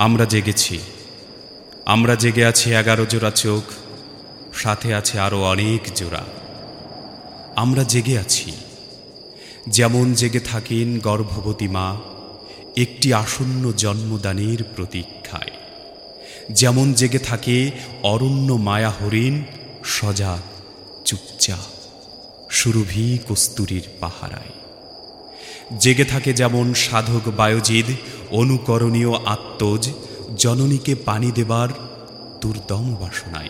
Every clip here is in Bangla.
আমরা জেগেছি। আমরা জেগে আছি এগারো জোড়া চোখ, সাথে আছে আরও অনেক জোড়া। আমরা জেগে আছি। যেমন জেগে থাকেন গর্ভবতী মা, একটি আসন্ন জন্মদানের প্রতীক্ষায়। যেমন জেগে থাকে অরণ্য মায়া হরিণ, সজাগ, চুপচাপ, সুরভি কস্তুরীর পাহারায়। জেগে থাকে যেমন সাধক বায়োজিদ অনুকরণীয় আত্মজ, জননীকে পানি দেবার দুর্দম বাসনায়।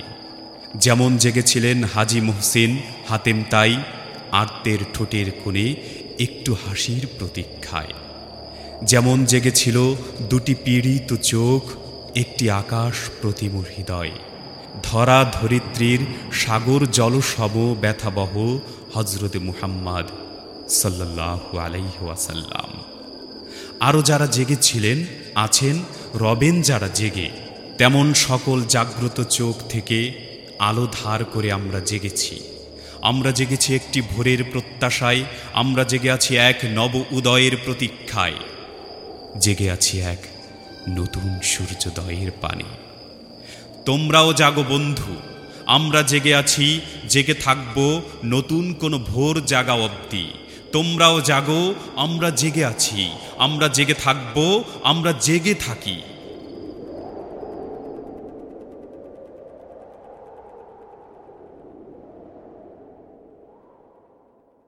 যেমন জেগেছিলেন হাজি মুহসিন হাতেম তাই আর্তের ঠোঁটের কোণে একটু হাসির প্রতীক্ষায়। যেমন জেগেছিল দুটি পীড়িত চোখ, একটি আকাশ প্রতিমূর হৃদয়। ধরা ধরিত্রীর সাগর জলসম ব্যথাবহ হজরত মুহাম্মদ। সাল্লাল্লাহু আলাইহি ওয়াসাল্লাম। আরও যারা জেগেছিলেন আছেন, রবেন যারা জেগে, তেমন সকল জাগ্রত চোখ থেকে আলো ধার করে আমরা জেগেছি। আমরা জেগেছি একটি ভোরের প্রত্যাশায়, আমরা জেগে আছি এক নব উদয়ের প্রতীক্ষায়। জেগে আছি এক নতুন সূর্যোদয়ের পানে। তোমরাও জাগো বন্ধু, আমরা জেগে আছি, জেগে থাকব নতুন কোনো ভোর জাগা অবধি। তোমরাও জাগো আমরা জেগে আছি আমরা জেগে থাকব আমরা জেগে থাকি।